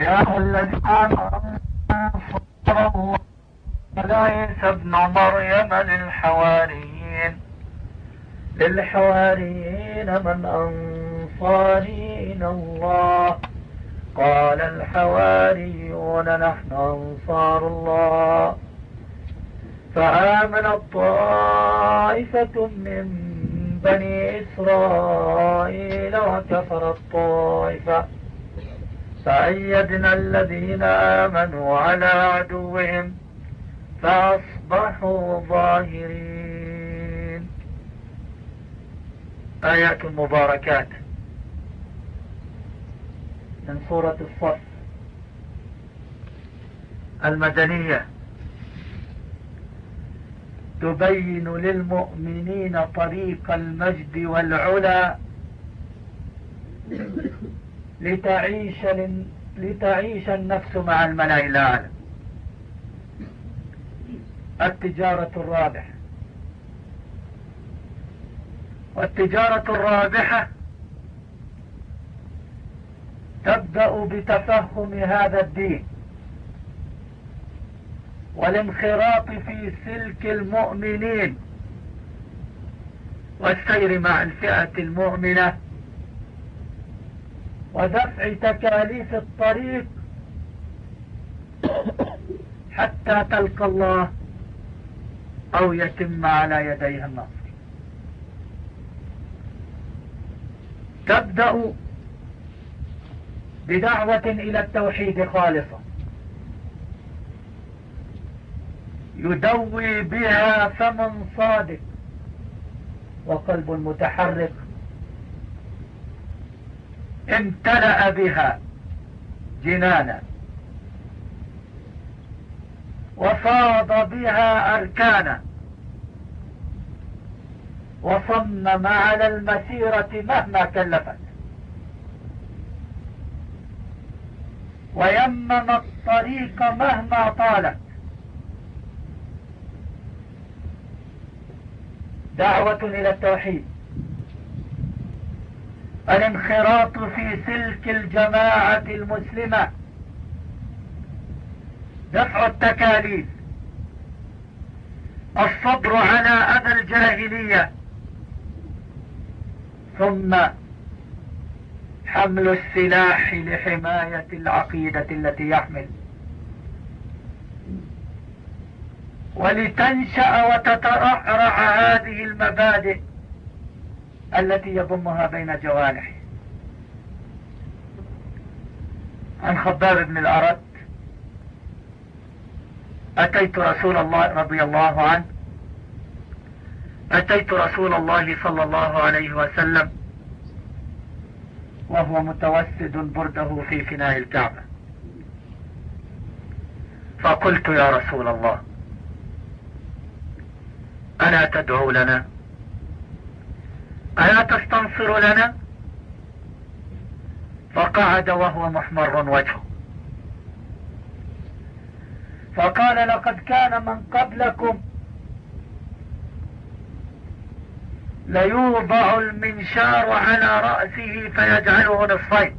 يا الذين آمنوا عيسى ابن مريم للحواريين. للحواريين من أنصاري إلى الله. قال الحواريون نحن أنصار الله. فآمنت طائفة من بني إسرائيل وكفر الطائفة. فأيدنا الذين آمنوا على عدوهم فأصبحوا ظاهرين. آيات مباركات. من سورة الصف. المدنية. تبين للمؤمنين طريق المجد والعلا. لتعيش لتعيش النفس مع الملأ الأعلى التجارة الرابحة. والتجارة الرابحة تبدأ بتفهم هذا الدين والانخراط في سلك المؤمنين والسير مع الفئة المؤمنة. ودفع تكاليف الطريق حتى تلقى الله أو يتم على يديها النصر. تبدأ بدعوة إلى التوحيد خالصة يدوي بها فم صادق وقلب متحرك. امتلأ بها جنانا. وفاض بها أركانا. وصمم على المسيرة مهما كلفت. ويمم الطريق مهما طالت. دعوة إلى التوحيد. الانخراط في سلك الجماعة المسلمة. دفع التكاليف. الصبر على أذى الجاهلية. ثم حمل السلاح لحماية العقيدة التي يحمل. ولتنشأ وتترعرع هذه المبادئ. التي يضمها بين جوانحه عن خباب بن الأرد أتيت رسول الله رضي الله عنه أتيت رسول الله صلى الله عليه وسلم وهو متوسد برده في فناء الكعبة. فقلت يا رسول الله ألا تدعو لنا؟ ألا تستنصر لنا؟ فقعد وهو محمر وجهه. فقال لقد كان من قبلكم ليوضع المنشار على رأسه فيجعله نصفين.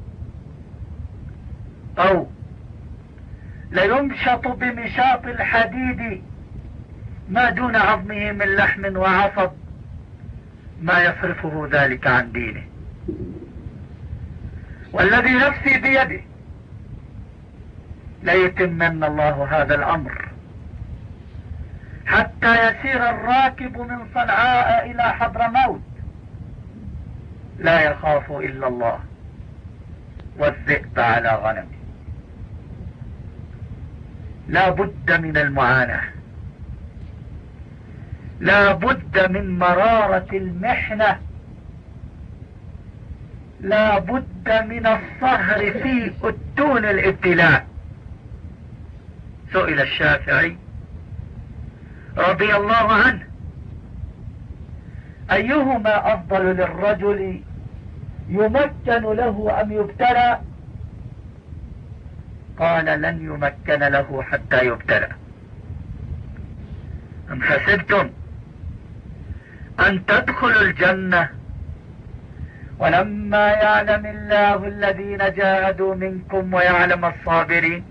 أو ليمشط بمشاط الحديد ما دون عظمه من لحم وعصب. ما يصرفه ذلك عن دينه. والذي نفسي بيده. ليتمن الله هذا الأمر. حتى يسير الراكب من صنعاء إلى حضرموت لا يخاف إلا الله. والذئب على غنمه. لا بد من المعاناة. لا بد من مرارة المحنة. لا بد من الصهر في أتون الابتلاء. سئل الشافعي رضي الله عنه. أيهما أفضل للرجل يمكن له أم يبتلى؟ قال لن يمكن له حتى يبتلى. أم حسبتم؟ أن تدخلوا الجنة. ولما يعلم الله الذين جاهدوا منكم ويعلم الصابرين.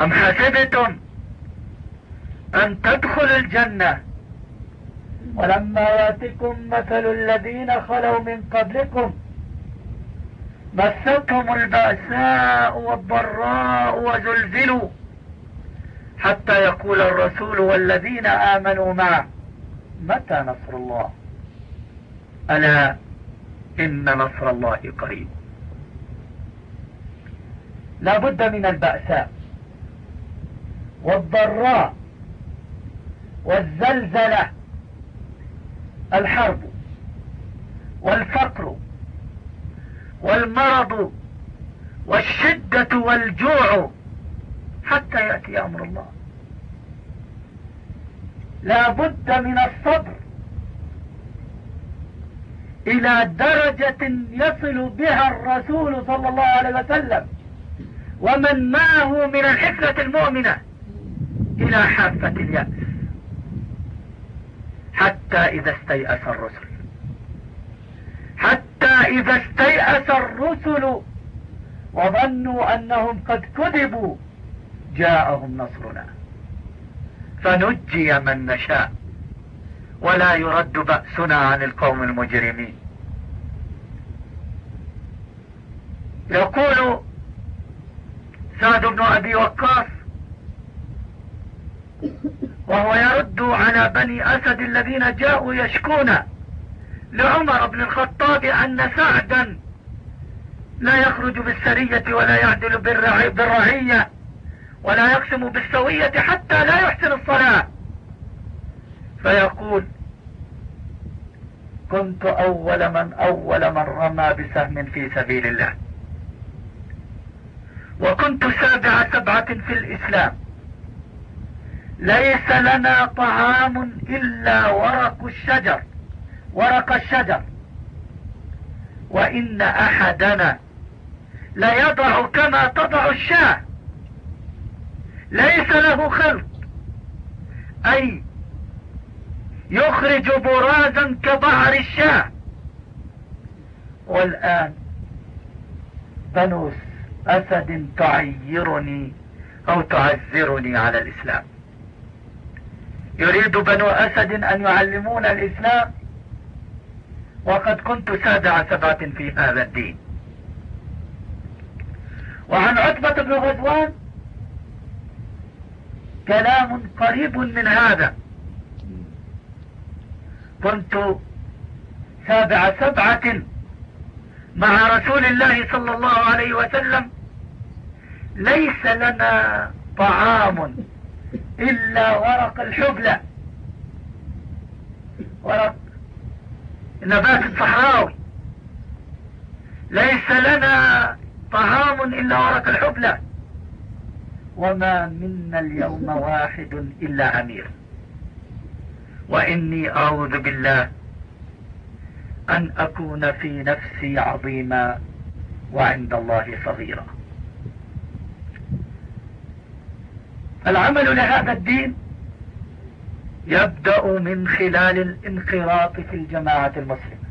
أم حسبتم أن تدخلوا الجنة؟ ولما يأتكم مثل الذين خلوا من قبلكم مستهم البأساء والضراء وزلزلوا حتى يقول الرسول والذين آمنوا معه متى نصر الله؟ ألا إن نصر الله قريب. لا بد من البأساء والضراء والزلزلة الحرب والفقر والمرض والشدة والجوع حتى يأتي أمر الله. لا بد من الصبر إلى درجة يصل بها الرسول صلى الله عليه وسلم ومن معه من الحفلة المؤمنة إلى حافة اليأس حتى إذا استيأس الرسل حتى إذا استيأس الرسل وظنوا أنهم قد كذبوا جاءهم نصرنا. فنجي من نشاء. ولا يرد بأسنا عن القوم المجرمين. يقول سعد بن أبي وقاص وهو يرد على بني أسد الذين جاءوا يشكون لعمر بن الخطاب أن سعدا لا يخرج بالسرية ولا يعدل بالرعية. ولا يقسم بالسوية حتى لا يحسن الصلاة. فيقول كنت أول من أول من رمى بسهم في سبيل الله. وكنت سابع سبعة في الإسلام. ليس لنا طعام إلا ورق الشجر ورق الشجر. وإن أحدنا ليضع كما تضع الشاة. ليس له خلق. أي يخرج برازا كبعر الشاه. والآن بنو أسد تعيرني أو تعذرني على الإسلام. يريد بنو أسد أن يعلمون الإسلام. وقد كنت سابع سبعة في هذا الدين. وعن عتبة بن غزوان كلام قريب من هذا. كنت سابع سبعة مع رسول الله صلى الله عليه وسلم. ليس لنا طعام إلا ورق الحبلى ورق النبات الصحراوي ليس لنا طعام إلا ورق الحبلى وما منا اليوم واحد إلا أمير. وإني أعوذ بالله أن أكون في نفسي عظيما وعند الله صغيرا. العمل لهذا الدين يبدأ من خلال الانخراط في الجماعة المسلمة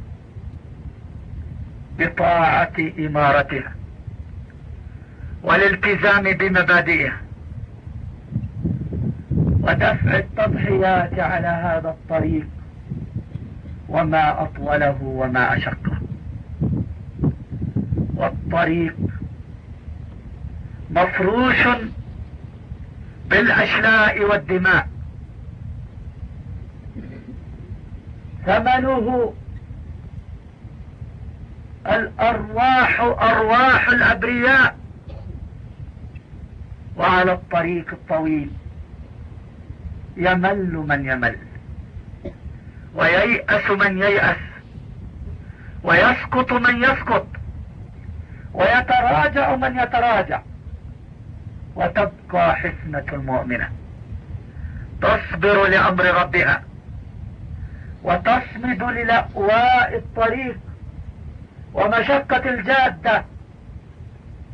بطاعة إمارتها. والالتزام بمبادئها ودفع التضحيات على هذا الطريق وما أطوله وما أشقه. والطريق مفروش بالأشلاء والدماء. ثمنه الأرواح أرواح الأبرياء. وعلى الطريق الطويل. يمل من يمل وييأس من ييأس ويسقط من يسقط ويتراجع من يتراجع. وتبقى حسنة المؤمنة. تصبر لأمر ربها وتصمد للأواء الطريق ومشقة الجادة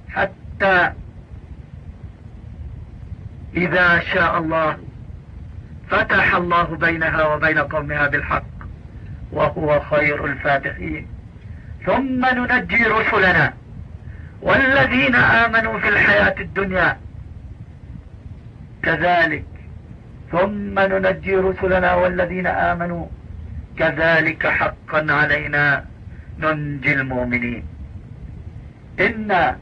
حتى إذا شاء الله فتح الله بينها وبين قومها بالحق وهو خير الفاتحين. ثم ننجي رسلنا والذين آمنوا في الحياة الدنيا كذلك. ثم ننجي رسلنا والذين آمنوا كذلك حقا علينا. ننجي المؤمنين. إنا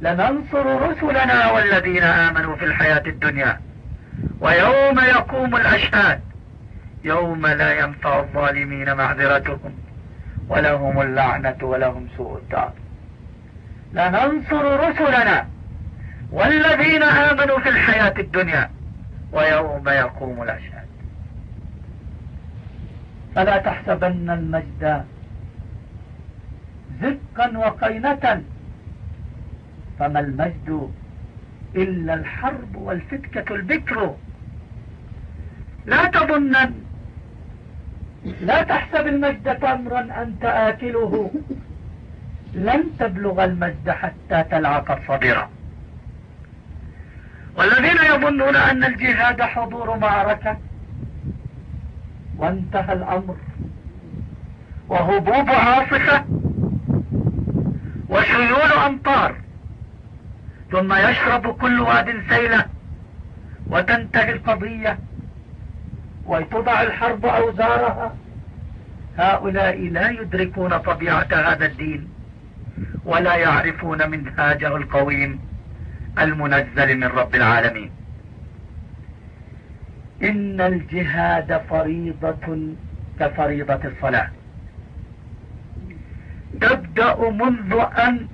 لننصر رسلنا والذين آمنوا في الحياة الدنيا. ويوم يقوم الأشهاد. يوم لا ينفع الظالمين معذرتهم ولهم اللعنة ولهم سوء الدار. لننصر رسلنا والذين آمنوا في الحياة الدنيا. ويوم يقوم الأشهاد. فلا تحسبن المجد زقا وقينة. فما المجد إلا الحرب والفتكة البكر. لا تظنن لا تحسب المجد تمرا أنت آكله. لن تبلغ المجد حتى تلعق الصبرة والذين يظنون أن الجهاد حضور معركة وانتهى الأمر. وهبوب عاصفة وشيول أمطار. ثم يشرب كل واد سيلة وتنتهي القضية وتضع الحرب أوزارها. هؤلاء لا يدركون طبيعة هذا الدين ولا يعرفون منهاجه القويم المنزل من رب العالمين. إن الجهاد فريضة كفريضة الصلاة. تبدأ منذ أن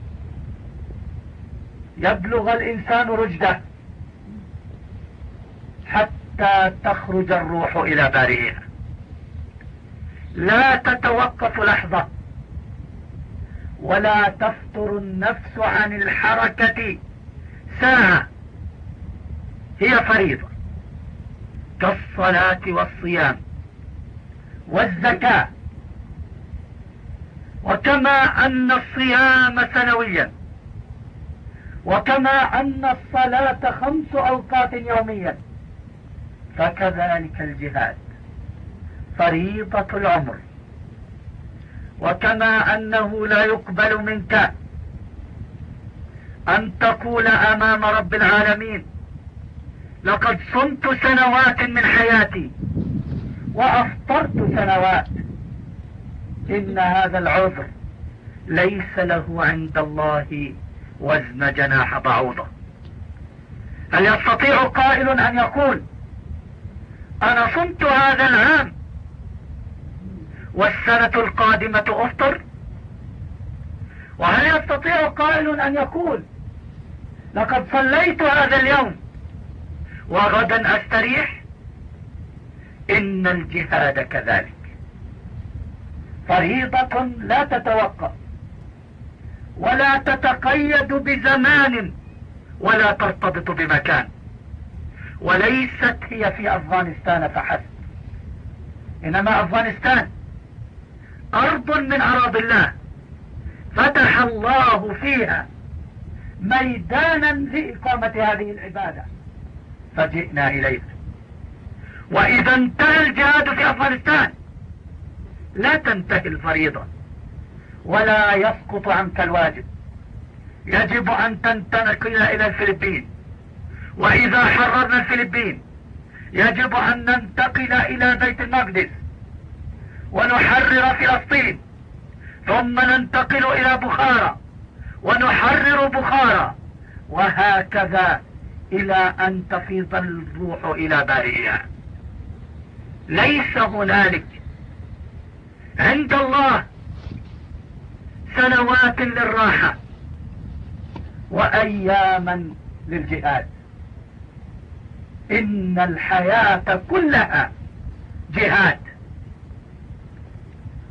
يبلغ الإنسان رجده حتى تخرج الروح إلى بارئها. لا تتوقف لحظة ولا تفتر النفس عن الحركة. ساعة هي فريضة. كالصلاة والصيام والزكاة. وكما أن الصيام سنويا. وكما أن الصلاة خمس أوقات يوميا. فكذلك الجهاد فريضة العمر. وكما أنه لا يقبل منك أن تقول أمام رب العالمين لقد صمت سنوات من حياتي وأفطرت سنوات. إن هذا العذر ليس له عند الله وزن جناح بعوضة. هل يستطيع قائل أن يقول أنا صمت هذا العام والسنة القادمة أفطر؟ وهل يستطيع قائل أن يقول لقد صليت هذا اليوم وغدا أستريح؟ إن الجهاد كذلك. فريضة لا تتوقف. ولا تتقيد بزمان ولا ترتبط بمكان. وليست هي في أفغانستان فحسب. إنما أفغانستان أرض من أراضي الله. فتح الله فيها ميدانا لإقامة هذه العبادة. فجئنا إليها وإذا انتهى الجهاد في أفغانستان لا تنتهي الفريضة. ولا يسقط عنك الواجب. يجب أن تنتقل إلى الفلبين. وإذا حررنا الفلبين يجب أن ننتقل إلى بيت المقدس. ونحرر فلسطين. ثم ننتقل إلى بخارى. ونحرر بخارى. وهكذا إلى أن تفيض الروح إلى بارئها. ليس هنالك. عند الله سنوات للراحة وأياما للجهاد. إن الحياة كلها جهاد.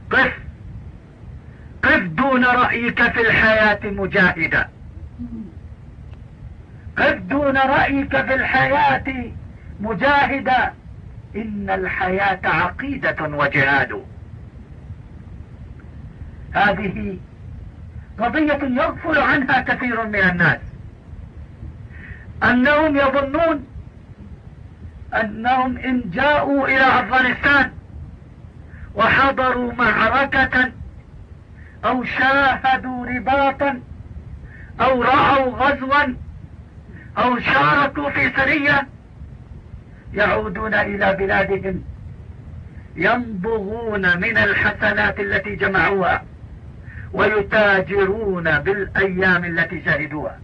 قف. قف دون رأيك في الحياة مجاهدا. قف دون رأيك في الحياة مجاهدا. إن الحياة عقيدة وجهاد. هذه قضية يغفل عنها كثير من الناس. أنهم يظنون أنهم إن جاءوا إلى أفغانستان وحضروا معركة أو شاهدوا رباطا أو رأوا غزوا أو شاركوا في سرية يعودون إلى بلادهم ينبغون من الحسنات التي جمعوها. ويتاجرون بالأيام التي شهدوها.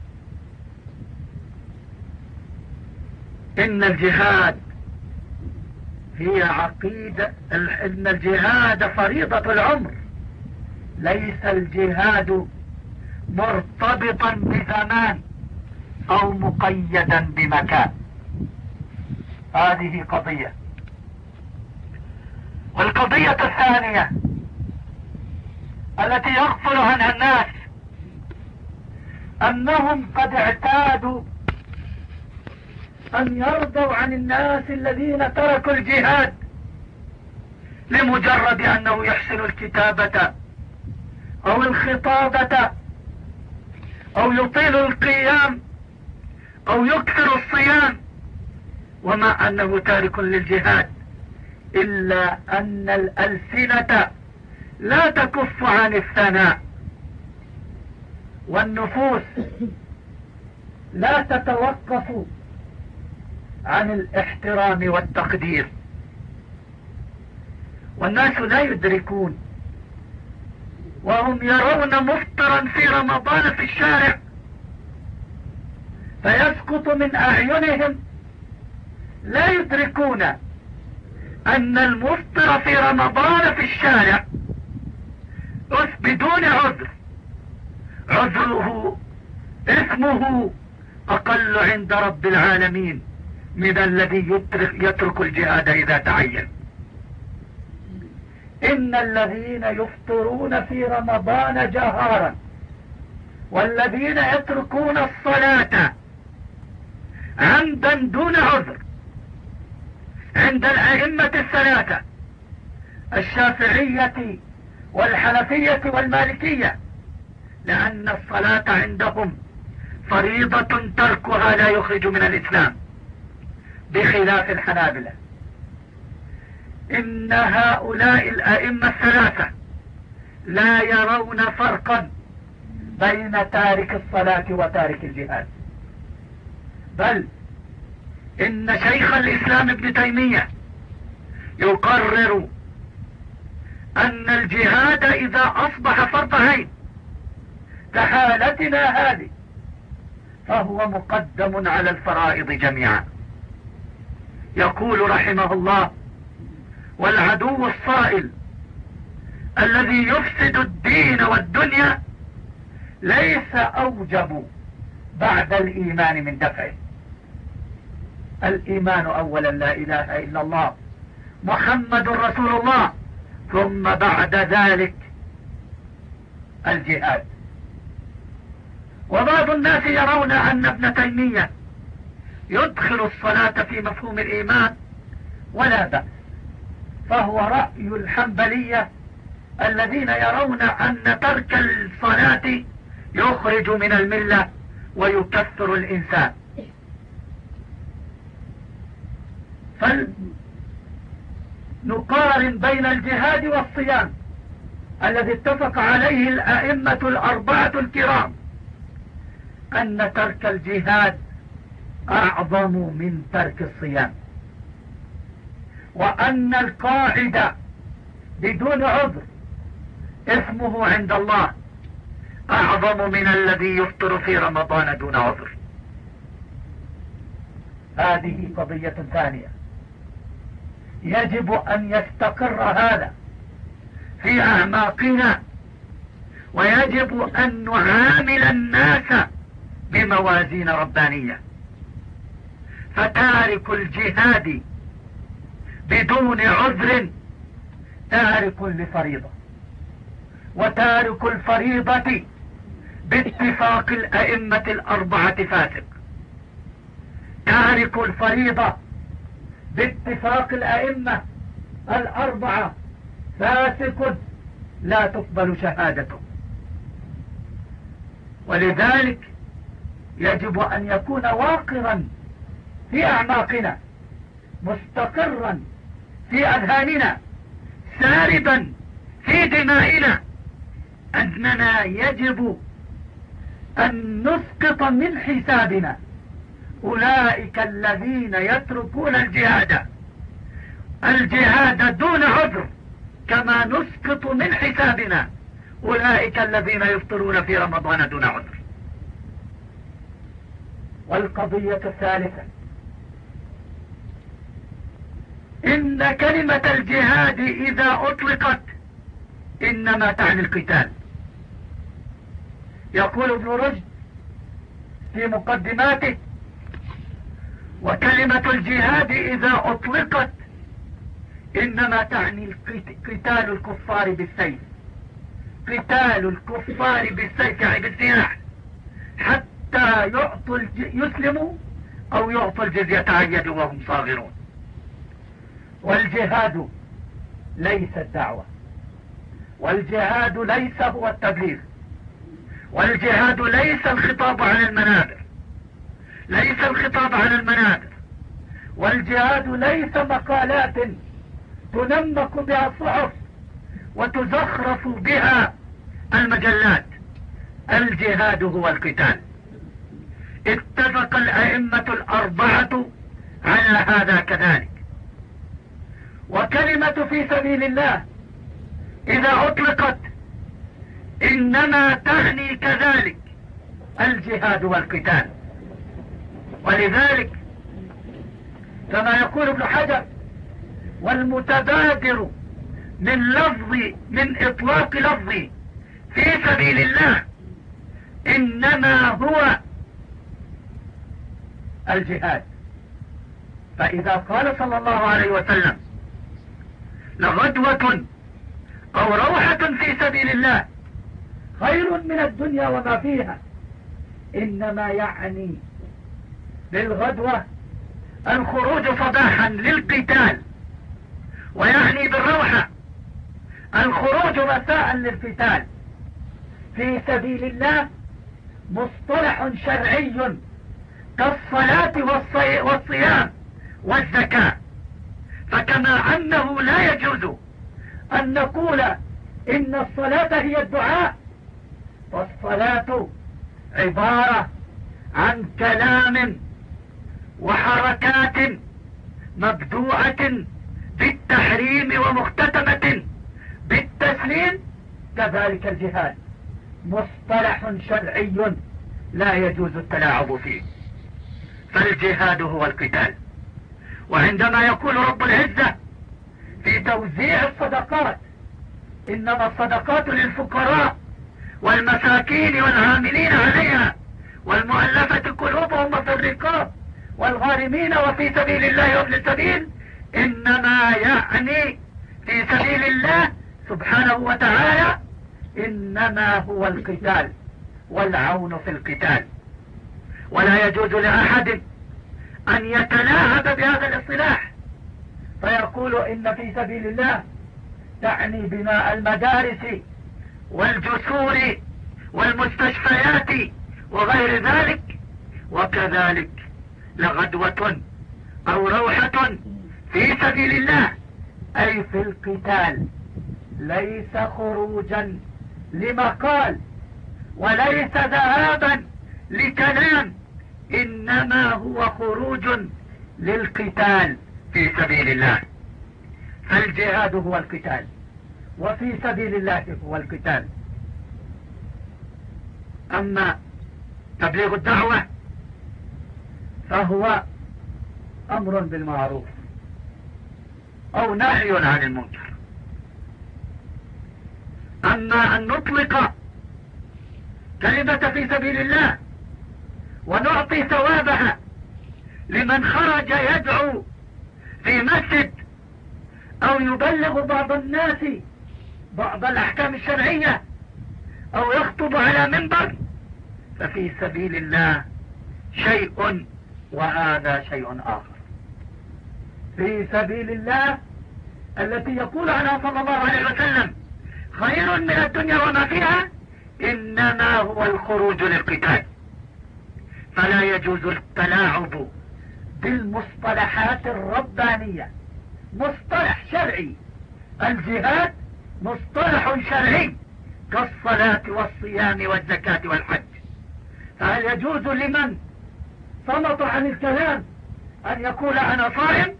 إن الجهاد هي عقيدة إن الجهاد فريضة العمر. ليس الجهاد مرتبطا بزمان أو مقيدا بمكان. هذه قضية. والقضية الثانية التي يغفل عنها الناس أنهم قد اعتادوا أن يرضوا عن الناس الذين تركوا الجهاد لمجرد أنه يحسن الكتابة أو الخطابة أو يطيل القيام أو يكثر الصيام وما أنه تارك للجهاد إلا أن الألسنة لا تكف عن الثناء والنفوس. لا تتوقف عن الاحترام والتقدير. والناس لا يدركون وهم يرون مفطرا في رمضان في الشارع فيسقط من أعينهم. لا يدركون أن المفطر في رمضان في الشارع بدون عذر. عذره اسمه أقل عند رب العالمين من الذي يترك, يترك الجهاد إذا تعين. إن الذين يفطرون في رمضان جهارا والذين يتركون الصلاة عمدا دون عذر عند الأئمة الثلاثة الشافعية والحنفية والمالكية لأن الصلاة عندهم فريضة تركها لا يخرج من الإسلام بخلاف الحنابلة. إن هؤلاء الأئمة الثلاثة لا يرون فرقا بين تارك الصلاة وتارك الجهاد. بل إن شيخ الإسلام ابن تيمية يقرر أن الجهاد إذا أصبح فرض عين كحالتنا هذه فهو مقدم على الفرائض جميعا. يقول رحمه الله والعدو الصائل الذي يفسد الدين والدنيا ليس أوجب بعد الإيمان من دفعه. الإيمان أولا لا إله إلا الله. محمد رسول الله. ثم بعد ذلك الجهاد. وبعض الناس يرون أن ابن تيمية يدخل الصلاة في مفهوم الإيمان ولا بأس. فهو رأي الحنبلية الذين يرون أن ترك الصلاة يخرج من الملة ويكثر الإنسان. فنقارن بين الجهاد والصيام الذي اتفق عليه الأئمة الأربعة الكرام أن ترك الجهاد أعظم من ترك الصيام وأن القاعدة بدون عذر اسمه عند الله أعظم من الذي يفطر في رمضان دون عذر. هذه قضية ثانية. يجب أن يستقر هذا في أعماقنا ويجب أن نعامل الناس بموازين ربانية. فتارك الجهاد بدون عذر تارك لفريضة وتارك الفريضة باتفاق الأئمة الأربعة فاسق. تارك الفريضة باتفاق الأئمة الأربعة. فاسق لا تقبل شهادته. ولذلك يجب أن يكون واقرا في أعماقنا مستقرا في أذهاننا ساربا في دمائنا. أننا يجب أن نسقط من حسابنا أولئك الذين يتركون الجهاد. الجهاد دون عذر كما نسقط من حسابنا. أولئك الذين يفطرون في رمضان دون عذر. والقضية الثالثة. إن كلمة الجهاد إذا أطلقت إنما تعني القتال. يقول ابن رشد في مقدماته وكلمة الجهاد إذا أطلقت إنما تعني قتال الكفار بالسيف. قتال الكفار بالسيف يعني بالسلاح حتى يعطوا يسلموا أو يعطوا الجزية عن يد وهم صاغرون. والجهاد ليس الدعوة. والجهاد ليس هو التبليغ. والجهاد ليس الخطاب على المنابر. ليس الخطاب على المنابر. والجهاد ليس مقالات تنمق بها الصحف وتزخرف بها المجلات. الجهاد هو القتال. اتفق الأئمة الأربعة على هذا كذلك. وكلمة في سبيل الله إذا أطلقت إنما تعني كذلك الجهاد والقتال. ولذلك كما يقول ابن حجر والمتبادر من لفظ من إطلاق لفظ في سبيل الله إنما هو الجهاد. فإذا قال صلى الله عليه وسلم لغدوة أو روحة في سبيل الله خير من الدنيا وما فيها إنما يعني للغدوة الخروج صباحا للقتال ويعني بالروحة الخروج مساء للقتال. في سبيل الله مصطلح شرعي كالصلاة والصيام والزكاة. فكما أنه لا يجوز أن نقول إن الصلاة هي الدعاء فالصلاة عبارة عن كلام وحركات مبدوعة بالتحريم ومختتمة بالتسليم كذلك الجهاد. مصطلح شرعي لا يجوز التلاعب فيه. فالجهاد هو القتال. وعندما يقول رب العزة في توزيع الصدقات إنما الصدقات للفقراء والمساكين والعاملين عليها والمؤلفة قلوبهم وفي الرقاب والغارمين وفي سبيل الله وابن السبيل. إنما يعني في سبيل الله سبحانه وتعالى إنما هو القتال والعون في القتال. ولا يجوز لأحد أن يتلاعب بهذا الاصطلاح. فيقول إن في سبيل الله تعني بناء المدارس والجسور والمستشفيات وغير ذلك. وكذلك لغدوة أو روحة في سبيل الله. أي في القتال ليس خروجا لمقال وليس ذهابا لكلام إنما هو خروج للقتال في سبيل الله. فالجهاد هو القتال وفي سبيل الله هو القتال. أما تبليغ الدعوة فهو أمر بالمعروف أو نهي عن المنكر. أما أن نطلق كلمة في سبيل الله ونعطي ثوابها لمن خرج يدعو في مسجد أو يبلغ بعض الناس بعض الأحكام الشرعية أو يخطب على منبر ففي سبيل الله شيء وهذا شيء آخر. في سبيل الله التي يقول عنها صلى الله عليه وسلم خير من الدنيا وما فيها إنما هو الخروج للقتال. فلا يجوز التلاعب بالمصطلحات الربانية. مصطلح شرعي. الجهاد مصطلح شرعي كالصلاة والصيام والزكاة والحج. فهل يجوز لمن صمت عن الكلام أن يقول أنا صائم.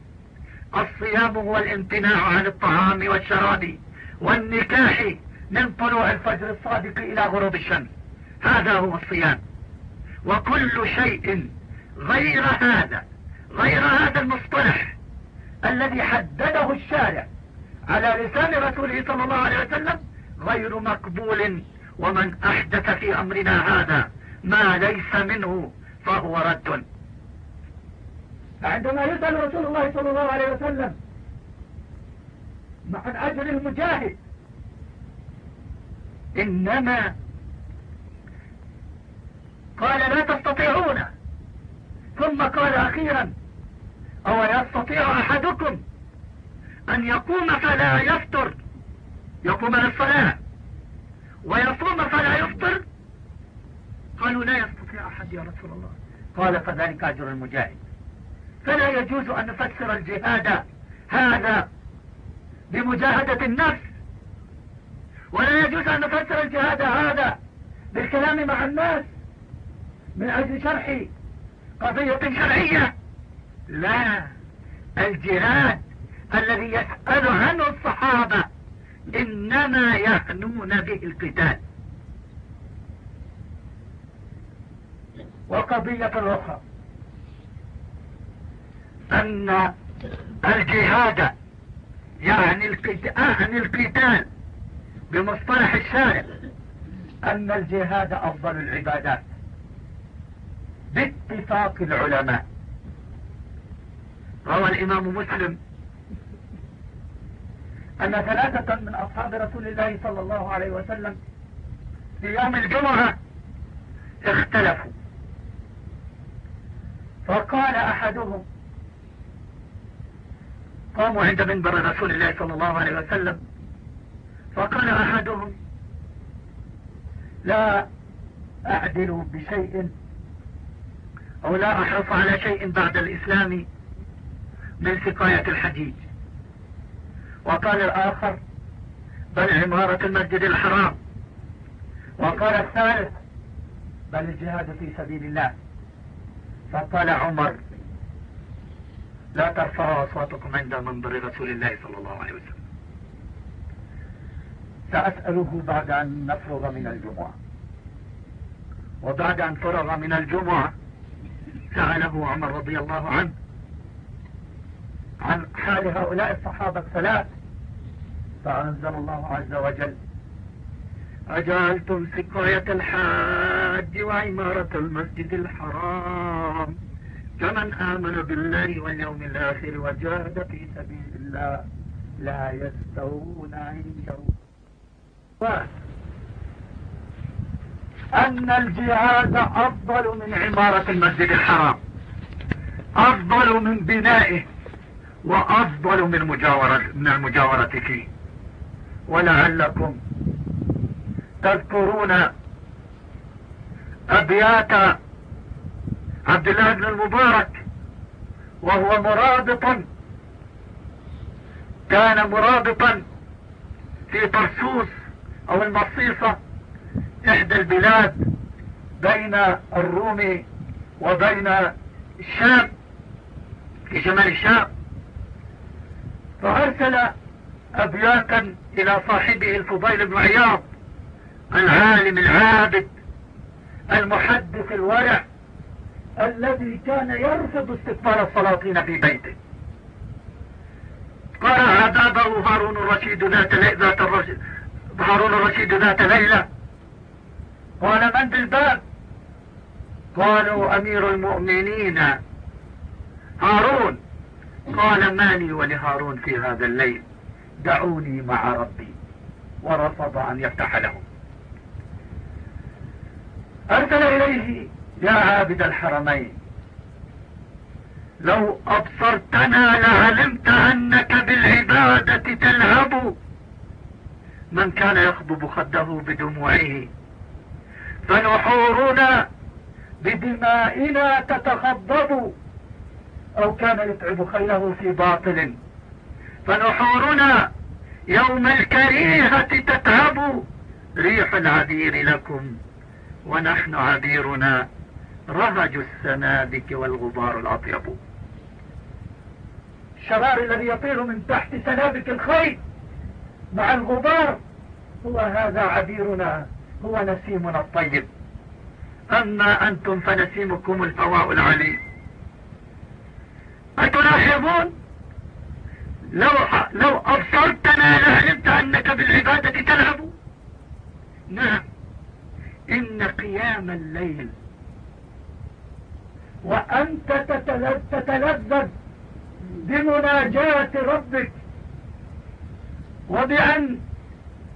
الصيام هو الامتناع عن الطعام والشراب والنكاح من طلوع الفجر الصادق إلى غروب الشمس. هذا هو الصيام. وكل شيء غير هذا غير هذا المصطلح الذي حدده الشارع على لسان رسوله صلى الله عليه وسلم غير مقبول. ومن أحدث في أمرنا هذا ما ليس منه فهو رد. فعندما يسأل رسول الله صلى الله عليه وسلم عن أجر المجاهد إنما قال لا تستطيعون. ثم قال أخيرا أو يستطيع أحدكم أن يقوم فلا يفطر؟ يقوم للصلاة. ويصوم فلا يفطر؟ قالوا لا يستطيع أحد يا رسول الله. قال فذلك أجر المجاهد. فلا يجوز أن نفسر الجهاد هذا بمجاهدة النفس. ولا يجوز أن نفسر الجهاد هذا بالكلام مع الناس من أجل شرح قضية شرعية. لا الجهاد الذي يسأل عنه الصحابة إنما يهنون به القتال. وقضية أخرى. أن الجهاد يعني القتال, بمصطلح الشارع. أن الجهاد أفضل العبادات. باتفاق العلماء. روى الإمام مسلم أن ثلاثة من أصحاب رسول الله صلى الله عليه وسلم في يوم الجمعة اختلفوا. فقال أحدهم قاموا عند منبر رسول الله صلى الله عليه وسلم. فقال أحدهم لا أعدل بشيء أو لا أحرص على شيء بعد الإسلام من سقاية الحديد. وقال الآخر بل عمارة المسجد الحرام. وقال الثالث بل الجهاد في سبيل الله. فقال عمر لا ترفعوا أصواتكم عند منبر رسول الله صلى الله عليه وسلم. سأسأله بعد أن نفرغ من الجمعة. وبعد أن فرغ من الجمعة سأله عمر رضي الله عنه عن حال هؤلاء الصحابة الثلاث. فأنزل الله عز وجل أجعلتم سقاية الحاج وعمارة المسجد الحرام. كمن آمن بالله واليوم الآخر وجاهد في سبيل الله لا يستوون عنده. أن الجهاد أفضل من عمارة المسجد الحرام أفضل من بنائه وأفضل من مجاورة من المجاورة فيه ولعلكم تذكرون أبيات عبد الله بن المبارك وهو مرابطا كان مرابطا في طرسوس أو المصيصة إحدى البلاد بين الروم وبين الشام في شمال الشام. فأرسل أبياتا إلى صاحبه الفضيل بن عياض العالم العابد المحدث الورع الذي كان يرفض استقبال السلاطين في بيته. قرأ بابه هارون الرشيد ذات ذات الرشيد هارون الرشيد ذات ليلة. قال من بالباب قالوا أمير المؤمنين. هارون قال ما لي ولهارون في هذا الليل دعوني مع ربي. ورفض أن يفتح لهم. أرسل إليه يا عابد الحرمين. لو أبصرتنا لعلمت أنك بالعبادة تلهب. من كان يخضب خده بدموعه. فنحورنا بدمائنا تتخضب. أو كان يتعب خيله في باطل. فنحورنا يوم الكريهة تتعب. ريح العبير لكم. ونحن عبيرنا رهج السنابك والغبار الأطيب. الشرار الذي يطير من تحت سنابك الخيل مع الغبار هو هذا عبيرنا هو نسيمنا الطيب. أما أنتم فنسيمكم الهواء العليم. أتلاحظون؟ لو, لو أبصرتنا لعلمت أنك بالعبادة تلعب. نعم. إن قيام الليل. وأنت تتلذذ بمناجاة ربك وبأن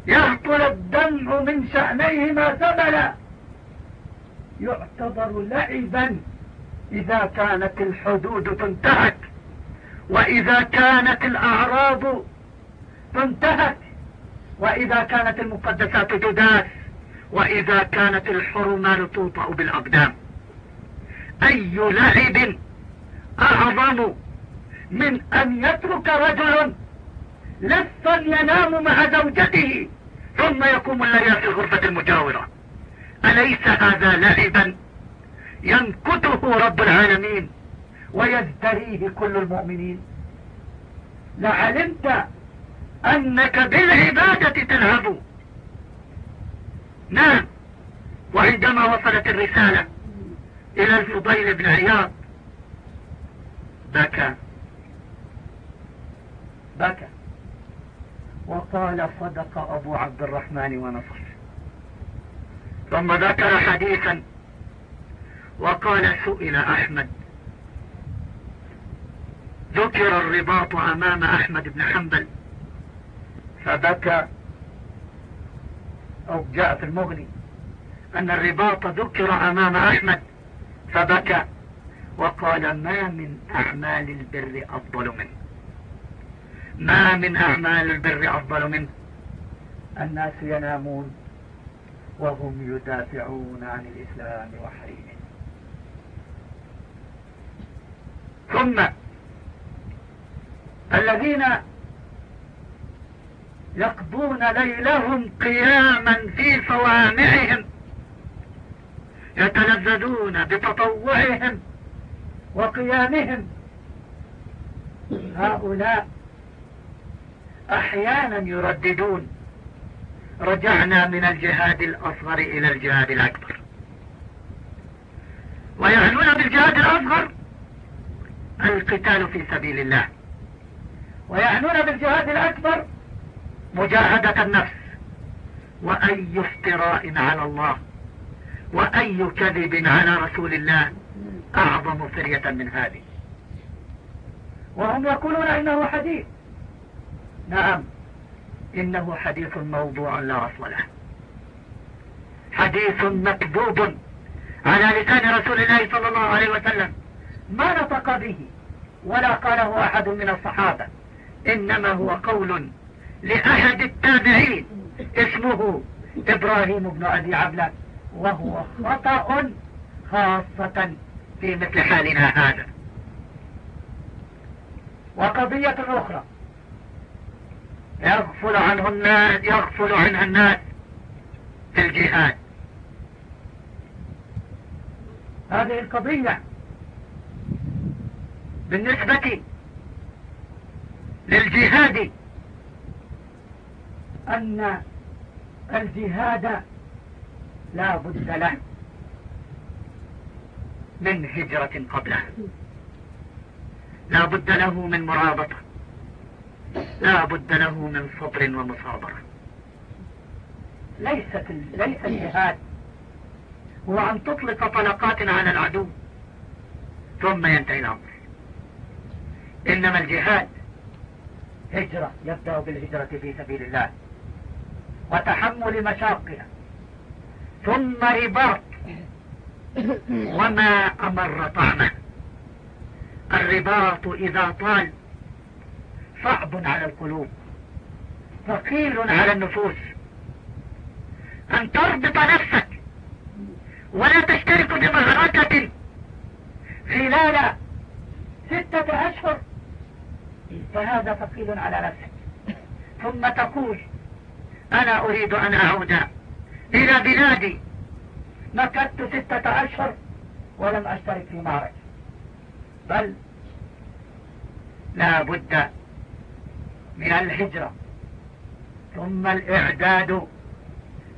يهطل الدمع من شأنيه ما ثمل يعتبر لعبا إذا كانت الحدود تنتهك وإذا كانت الأعراض تنتهك وإذا كانت المقدسات تداس وإذا كانت الحرمات توطأ بالأقدام. أي لعب أعظم من أن يترك رجل لصا ينام مع زوجته ثم يقوم الليل في الغرفة المجاورة أليس هذا لعبا؟ ينكته رب العالمين ويزدريه كل المؤمنين. لعلمت أنك بالعبادة تلهب نعم. وعندما وصلت الرسالة إلى الفضيل بن عياض بكى. بكى. وقال صدق أبو عبد الرحمن ونصر. ثم ذكر حديثا وقال سئل أحمد. ذكر الرباط أمام أحمد بن حنبل فبكى. أو جاء في المغني. أن الرباط ذكر أمام أحمد فبكى وقال ما من أعمال البر أفضل منه. ما من أعمال البر أفضل منه؟ الناس ينامون وهم يدافعون عن الإسلام وحريمه ثم الذين يقضون ليلهم قياما في صوامعهم يتلذذون بتطوعهم وقيامهم. هؤلاء أحيانا يرددون رجعنا من الجهاد الأصغر إلى الجهاد الأكبر. ويعنون بالجهاد الأصغر القتال في سبيل الله. ويعنون بالجهاد الأكبر مجاهدة النفس. وأي افتراء على الله وأي كذب على رسول الله أعظم فرية من هذه. وهم يقولون إنه حديث. نعم إنه حديث موضوع لا أصل له. حديث مكذوب على لسان رسول الله صلى الله عليه وسلم. ما نطق به ولا قاله أحد من الصحابة. إنما هو قول لأحد التابعين اسمه إبراهيم بن أبي عبلة وهو خطأ خاصة في مثل حالنا هذا. وقضية أخرى يغفل عنه الناس يغفل عنها الناس في الجهاد. هذه القضية بالنسبة للجهاد أن الجهاد لا بد له من هجرة قبله. لا بد له من مرابطة. لا بد له من صبر ومصابرة. ليست ليس الجهاد هو أن تطلق طلقات على العدو ثم ينتهي الأمر. إنما الجهاد هجرة يبدأ بالهجرة في سبيل الله. وتحمل مشاقها. ثم رباط. وما أمر طعمه. الرباط إذا طال صعب على القلوب ثقيل على النفوس. أن تربط نفسك ولا تشترك بمعركة خلال ستة أشهر. فهذا ثقيل على نفسك. ثم تقول أنا أريد أن أعود إلى بلادي. مكثت ستة أشهر ولم أشترك في معركة بل لا بد من الهجرة ثم الإعداد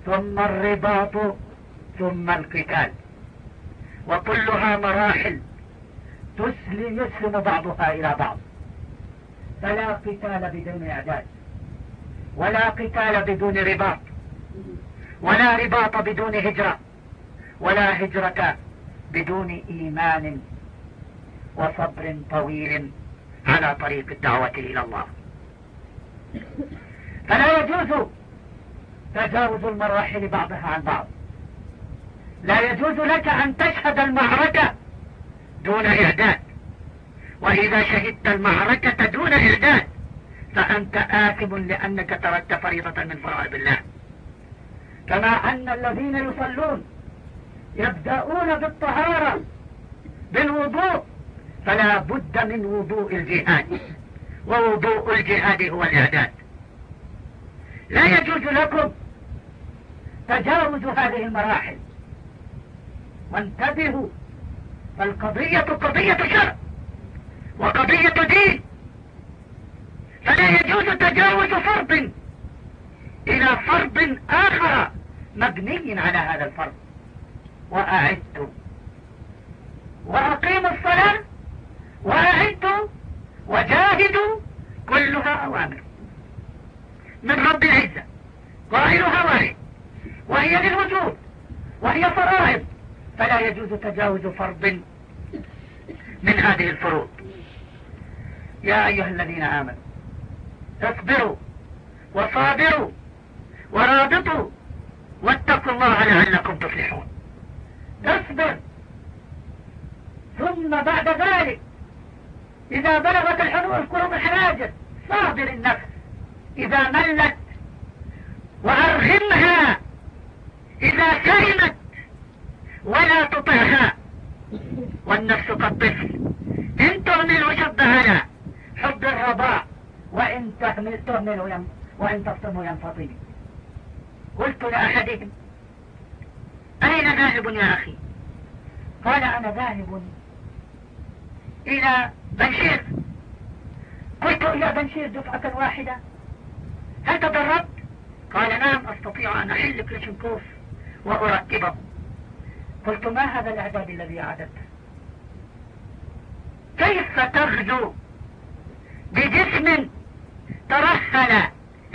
ثم الرباط ثم القتال. وكلها مراحل تسلم يسلم بعضها إلى بعض. فلا قتال بدون إعداد. ولا قتال بدون رباط. ولا رباط بدون هجرة. ولا هجرة بدون إيمان وصبر طويل على طريق الدعوة إلى الله. فلا يجوز تجاوز المراحل بعضها عن بعض. لا يجوز لك أن تشهد المعركة دون إعداد. وإذا شهدت المعركة دون إعداد فأنت آثم لأنك تركت فريضة من فرائض الله. كما أن الذين يصلون يبدأون بالطهارة بالوضوء فلا بد من وضوء الجهاد. ووضوء الجهاد هو الإعداد. لا يجوز لكم تجاوز هذه المراحل. وانتبهوا فالقضية قضية شرع وقضية دين. فلا يجوز تجاوز فرض إلى فرض آخر مبني على هذا الفرض وأعدوا وأقيموا الصلاة وأعدوا وجاهدوا كلها أوامر. من رب العزة قائلها واحد وهي للوجود وهي فرائض. فلا يجوز تجاوز فرض من هذه الفروض. يا أيها الذين آمنوا اصبروا وصابروا ورابطوا واتقوا الله لعلكم تفلحون. اصبر. ثم بعد ذلك إذا بلغت القلوب الحناجر صابر النفس. إذا ملت وأرغمها إذا سلمت ولا تطعها. والنفس كالطفل إن تهمل شدها حب الرضاع وإن تهمل تهمل وإن تفطم ينفطم قلت لأحدهم أين ذاهب يا أخي؟ قال أنا ذاهب إلى بنشير. قلت إلى بنشير دفعة واحدة. هل تدربت قال نعم أستطيع أن أحل كلاشنكوف وأركبه. قلت ما هذا الإعداد الذي أعددته كيف تغزو بجسم ترهل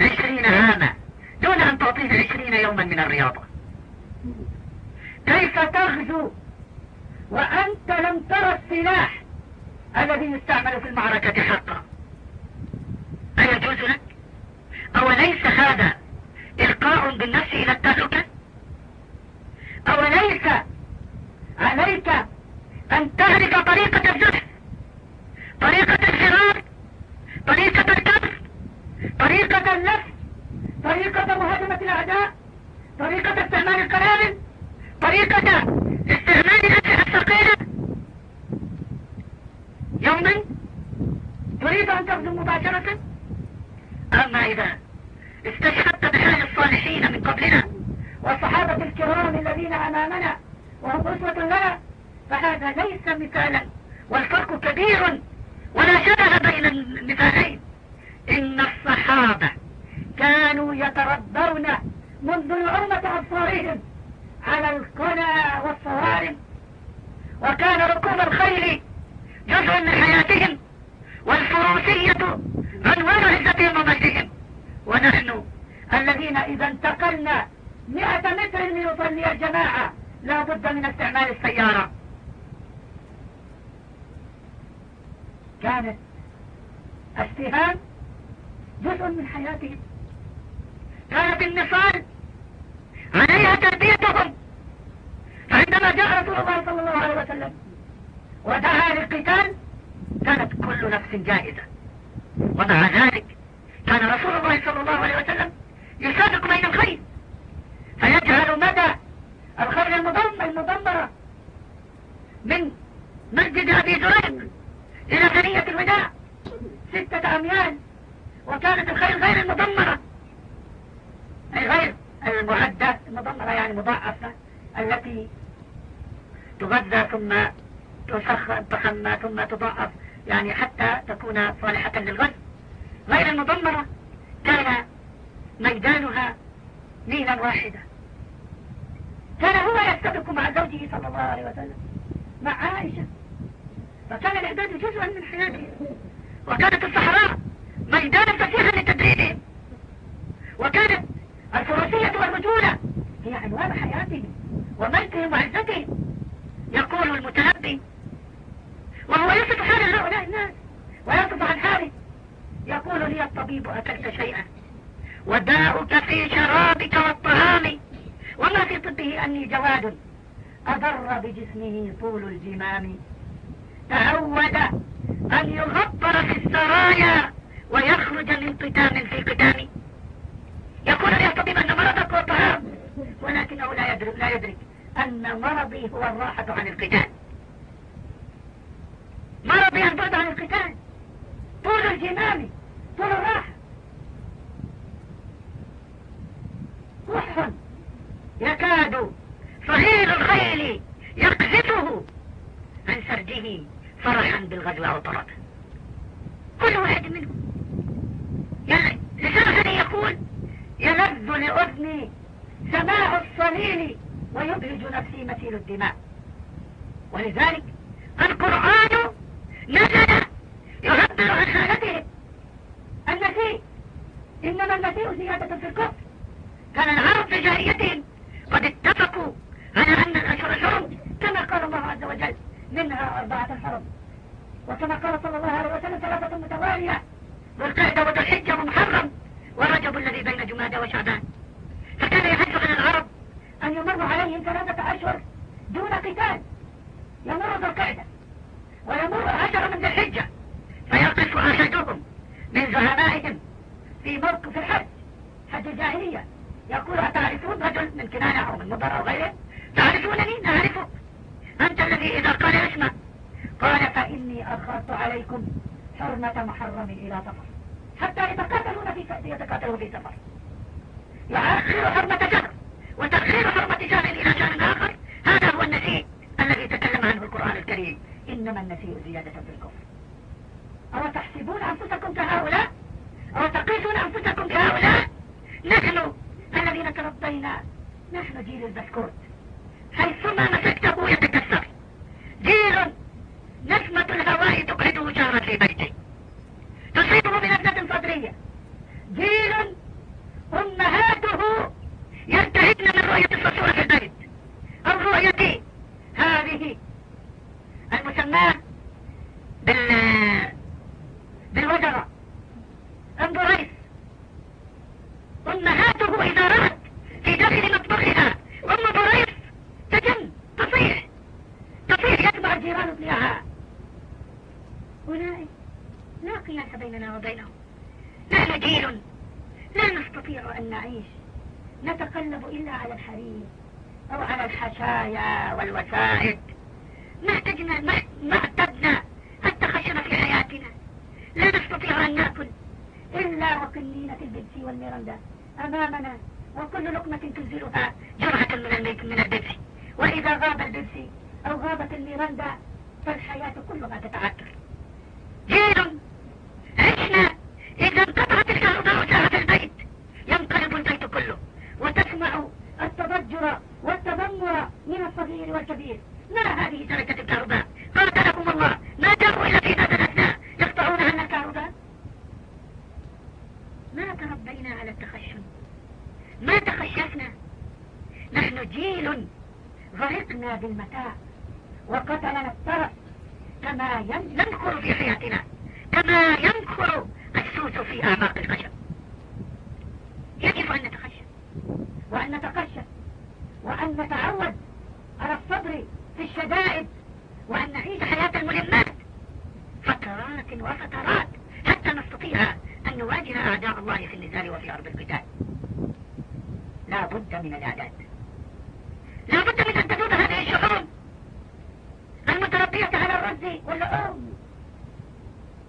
عشرين عاما دون أن تعطيه عشرين يوما من الرياضة. كيف تغزو وأنت لم ترى السلاح الذي يستعمل في المعركة حقا؟ أيجوز لك؟ أوليس هذا إلقاء بالنفس إلى التهلكة أوليس عليك أن تهلك طريقة الزحف طريقة الفرار طريقة الكفر طريقة اللف طريقة مهاجمة الأعداء طريقة استعمال القنابل طريقة استعمال الأسلحة الثقيلة يوما تريد أن تغزو مباشرة أما إذا استشهدت بحال الصالحين من قبلنا والصحابة الكرام الذين أمامنا وهم أسوة لنا فهذا ليس مثالا والفرق كبير ولا شبه بين المثالين إن الصحابة كانوا يتربون منذ نعومة أبصارهم على القنا والصوارم وكان ركوب الخيل جزء من حياتهم والفروسية عنوان عزتهم ومجدهم ونحن الذين إذا انتقلنا مئة متر لنصلي الجماعة لا بد من استعمال السيارة كانت السهام جزء من حياتهم كانت النصال عليها تربيتهم فعندما جاء رسول الله صلى الله عليه وسلم ودعا للقتال كانت كل نفس جاهزة ومع ذلك كان رسول الله صلى الله عليه وسلم يسابق بين الخيل فيجعل مدى الخيل المدمرة من مسجد أبي زريق إلى ثنية الوداع ستة أميال وكانت الخيل غير المدمرة. أي غير المعدة المدمرة يعني مضاعفة. التي تغذى ثم تسخن تحمى ثم تضاعف. يعني حتى تكون صالحة للغزو غير المدمرة كان ميدانها ميلا واحدا كان هو يستبق مع زوجه صلى الله عليه وسلم مع عائشة. فكان الإعداد جزءا من حياته. وكانت الصحراء ميدانا فسيحا لتدريبهم وكانت الفروسية والرجولة هي عنوان حياتهم وملكهم وعزتهم يقول المتنبي. وهو يصف حال هؤلاء الناس ويصف عن حاله. يقول لي الطبيب أكلت شيئا؟ وداؤك في شرابك والطعام وما في طبه أني جواد أضر بجسمه طول الجمام. تعود أن يغبر في السرايا ويخرج من قتام في قتام يقول لي الطبيب أن مرضك هو طعام ولكنه لا يدرك, لا يدرك أن مرضي هو الراحة عن القتال. مرضي البعد عن القتال. طول الجمام طول الراحة. وح يكاد صهيل الخيل يقذفه عن سرده. فرحا بالغزو طرد. كل واحد منهم. يعني لسانه يقول يلذ لأذني سماع الصليل ويبهج نفسي مثيل الدماء. ولذلك القرآن نزل يعبر عن حالته. النسيء إنما النسيء زيادة في الكفر. كان العرب في جاهليتهم قد اتفقوا على أن الأشهر حرم كما قال الله عز وجل منها أربعة حرم. وكما قال صلى الله عليه وسلم ثلاثة متوالية. ذو القعدة وذو الحجة ومحرم ورجب الذي بين جمادى وشعبان. فكان يحج على العرب أن يمر عليهم ثلاثة أشهر دون قتال. يمر ذو القعدة. ويمر عشر من ذي الحجة. فيقف أحدهم من زعمائهم في موقف الحج. حج الجاهلية. يقول أتعرفون رجل من كنانة أو من مضر أو غيره؟ تعرفونني؟ نعرفك أنت الذي إذا قال اسمه قال فإني أخرت عليكم حرمة محرم إلى سفر. حتى يتقاتلون في يتقاتلون في سفر. يؤخر حرمة شهر وتأخير حرمة شهر إلى شهر آخر. هذا هو النسيء الذي تكلم عنه القرآن الكريم. إنما النسيء زيادة في الكفر. أو تحسبون أنفسكم كهؤلاء؟ أو تقيسون أنفسكم كهؤلاء؟ نحن الذين تربينا نحن جيل البسكوت. حيثما مسكته يتكسر. جيل نسمة الهواء تقعده شهرا في بيته. تصيبه بنبذة صدرية. جيل أمهاته ينتهجن من رؤية الفصول في البيت أو رؤية هذه المسماة بال بالوزراء. انظريس أمهاته إذا رأت في داخل مطبخها. أم بريس تجن تصيح. تصيح يتبع الجيران ابنها. أولئك لا قياس بيننا وبينهم. نحن جيل لا نستطيع أن نعيش. نتقلب إلا على الحرير أو على الحشايا والوسائد ما اعتدنا ما أعتدنا التخشن في حياتنا. لا نستطيع أن نأكل إلا وقنينة البيبسي والميرندا أمامنا وكل لقمة تنزلها جرعة من البيبسي. وإذا غاب البيبسي أو غابت الميرندا فالحياة كلها تتعثر. جيل عشنا إذا انقطعت الكهرباء ساعة البيت ينقلب البيت كله وتسمع التضجر والتذمر من الصغير والكبير ما هذه تركة الكهرباء قاتلكم الله ما جاءوا إلا في هذا الأثناء يقطعون عنا الكهرباء ما تربينا على التخشن ما تخشفنا نحن جيل غرقنا بالمتاع وقتلنا الطرف كما ينخر في حياتنا كما ينخر السوس في أعماق الخشب يجب أن نتخشب وأن نتقشف وأن نتعود على الصبر في الشدائد وأن نعيش حياة الملمات فترات وفترات حتى نستطيع أن نواجه أعداء الله في النزال وفي أرض القتال لا بد من الإعداد لا بد من أن تذوب هذه الشحوم المتربية على الرز واللحوم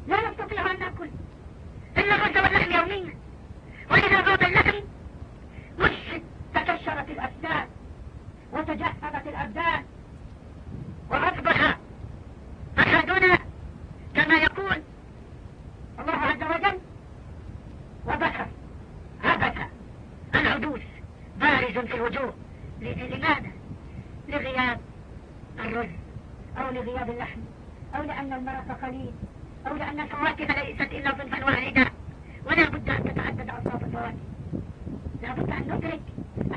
لا نستطيع أن نأكل إلا الرز واللحم يوميا وإذا غاب اللحم مشت تكشرت الأسنان وتجهزت الأبدان وأصبح أحدنا كما يقول الله عز وجل وبكر عبث العدوس بارز في الوجوه لماذا؟ لغياب الرز أو لغياب اللحم. أو لأن المرق قليل. أو لأن الفواكه ليست إلا صنفا واحدا ولا بد أن تتعدد أصناف الفواكه. لا بد أن ندرك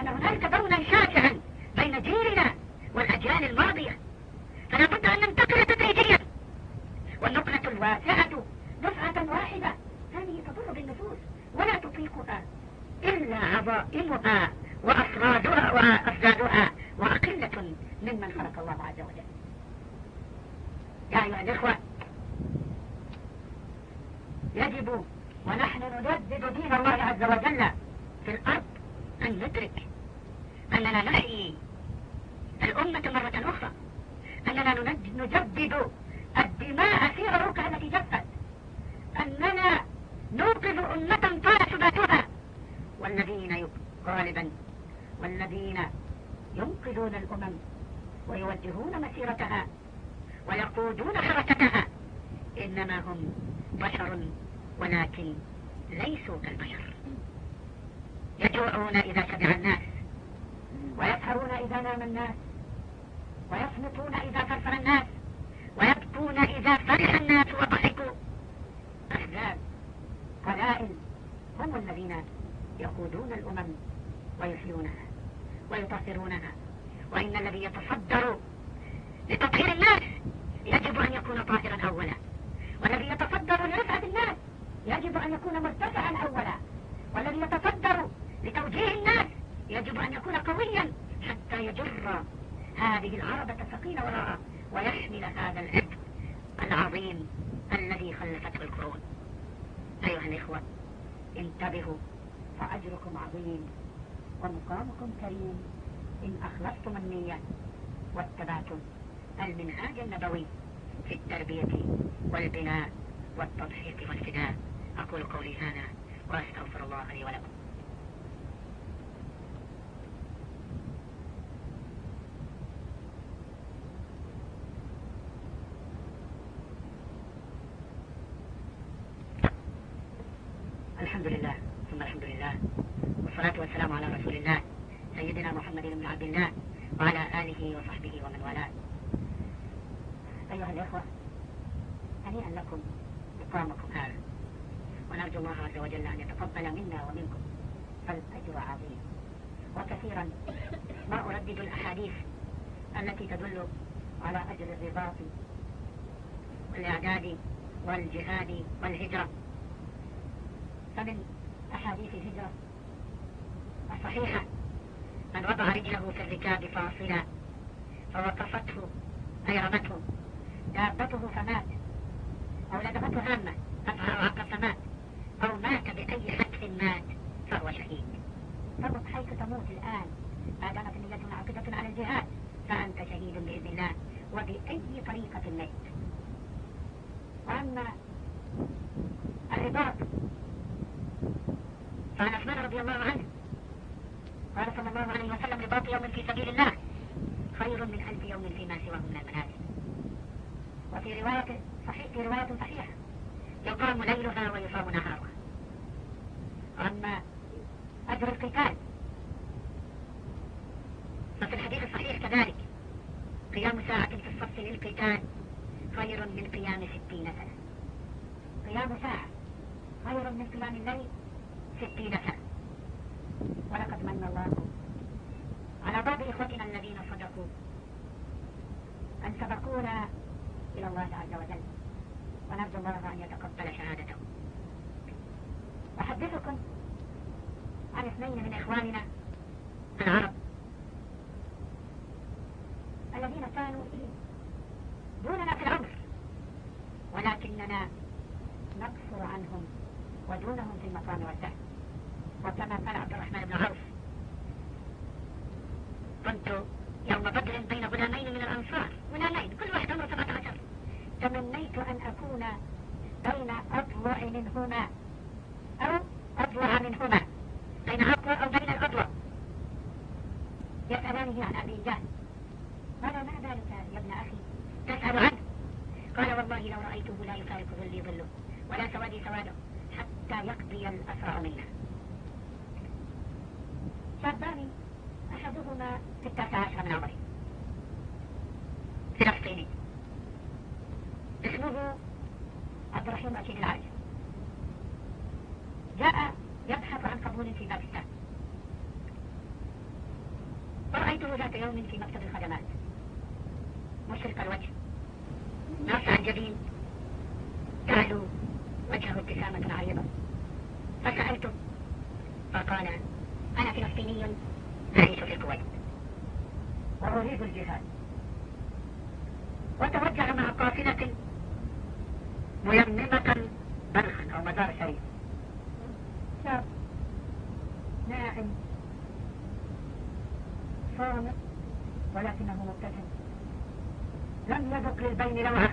أن هنالك بونا شاسعا بين جيلنا والأجيال الماضية. فلا بد أن ننتقل تدريجيا. والنقلة الواسعة دفعة واحدة. هذه تضر بالنفوس ولا تطيقها. إلا عظائمها وأفرادها وأفرادها وأقلة ممن خلق الله عز وجل. يا أيها الإخوة يجب ونحن نجدد دين الله عز وجل في الأرض أن ندرك أننا نحيي الأمة مرة أخرى أننا نجدد الدماء في عروقها التي جفت أننا نوقظ أمة طال سباتها والذين غالبا والذين ينقذون الأمم ويوجهون مسيرتها ويقودون حركتها إنما هم بشر ولكن ليسوا كالبشر. يجوعون إذا شبع الناس ويسهرون إذا نام الناس ويصمتون إذا فرفر الناس ويبكون إذا فرح الناس وضحكوا. أحزاب قلائل هم الذين يقودون الأمم ويحيونها ويطهرونها. وإن الذي يتصدر لتطهير الناس يجب أن يكون طاهرا أولا. والذي يتصدر لرفعة الناس يجب أن يكون مرتفعا أولا. والذي يتصدر لتوجيه الناس يجب أن يكون قويا حتى يجر هذه العربة الثقيلة وراءه ويحمل هذا العبء العظيم الذي خلفته القرون أيها الإخوة انتبهوا فأجركم عظيم ومقامكم كريم. إن أخلصتم النية واتبعتم. المنهاج النبوي في التربية والبناء والتضحية والفداء. أقول قولي هذا وأستغفر الله لي ولكم الحمد لله ثم الحمد لله والصلاة والسلام على رسول الله سيدنا محمد بن عبد الله وعلى آله وصحبه ومن والاه أيها الإخوة هنيئا لكم مقامكم هذا. ونرجو الله عز وجل أن يتقبل منا ومنكم. فالأجر عظيم. وكثيرا ما أردد الأحاديث التي تدل على أجر الرباط والإعداد والجهاد والهجرة. فمن أحاديث الهجرة الصحيحة من وضع رجله في الركاب فاصلا فوقفته أي رمته دابته فمات. أو لدغته هامة قطع عقب فمات. أو مات بأي حدث مات. فهو شهيد. فمت حيث تموت الآن. ما دامت نية عاقدة على الجهاد فأنت شهيد بإذن الله. وبأي طريقة ميت. وأما الرباط فعن عثمان رضي الله عنه قال صلى الله عليه وسلم رباط يوم في سبيل الله. خير من ألف يوم فيما سواه من المنازل وفي رواية صحيح في رواية صحيحة. يقام ليلها ويصام نهارها. أما أجر القتال. ففي الحديث الصحيح كذلك. قيام ساعة في الصف للقتال خير من قيام ستين سنة. قيام ساعة خير من قيام الليل ستين سنة. ميممة منحت أو مدار شريف شاب. ناعم. صامت. ولكنه مبتسم. لم يبق للبين لوعة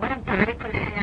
ولم تغرق الحياة.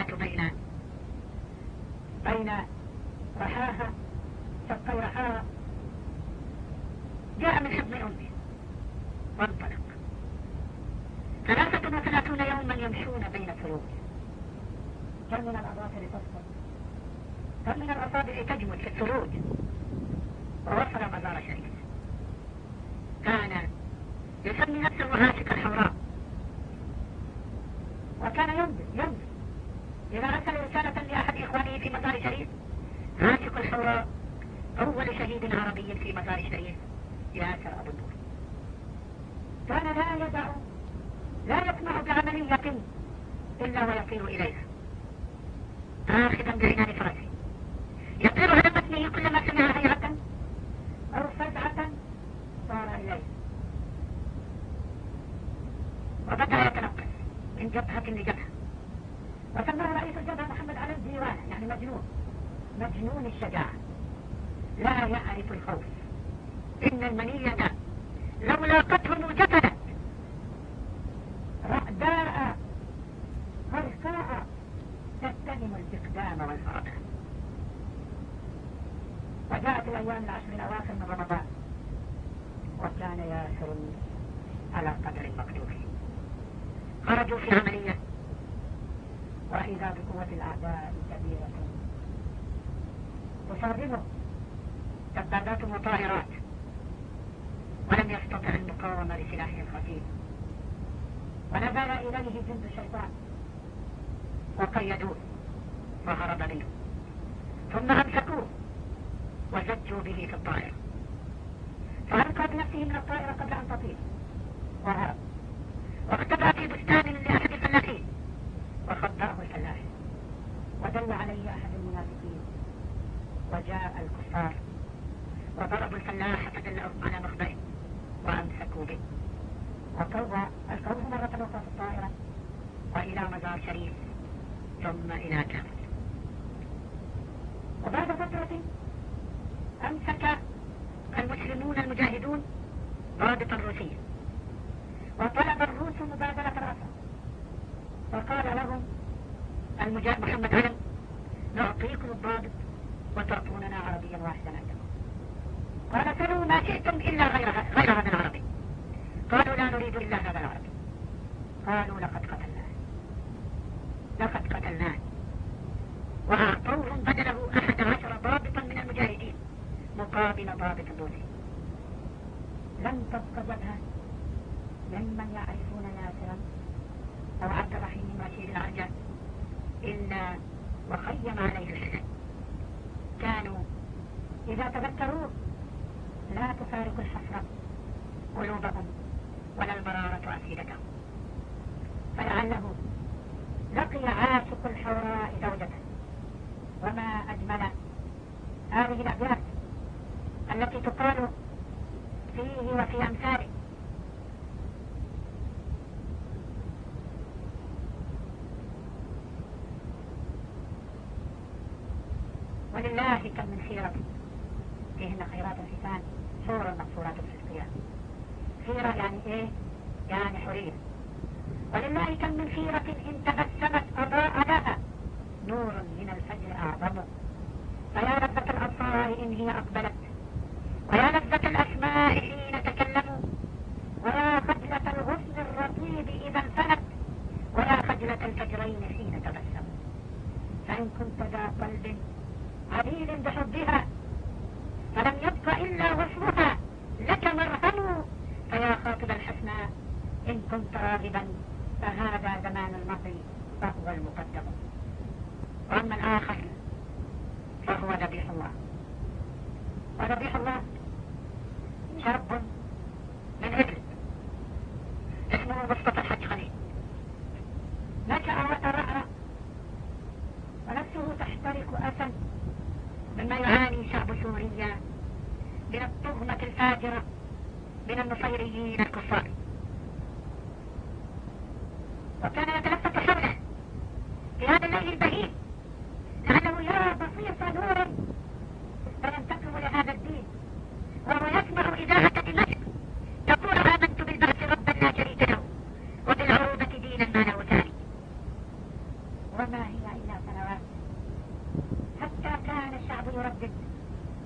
خرجوا في عملية. وإذا بقوة الأعداء كبيرة. تصادمه دبابات وطائرات ولم يستطع المقاومة لسلاحه الخفيف ونزل إليه جند الشيطان. وقيدوه. وهرب منه. ثم أمسكوه. وزجوا به في الطائرة فألقى بنفسه من الطائرة قبل أن تطير. وهرب. واختبأ في بستان لأحد الفلاحين. وخطأه الفلاحين ودل عليه أحد المنافقين. وجاء هذه الأبيات التي تقال فيه وفي أمثاله. ولله كم من حيرة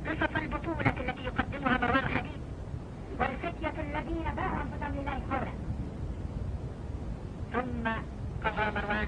قصص البطولة التي يقدمها مروان الحديد والفتية الذين باعوا أنفسهم لله قولا ثم قضى مروان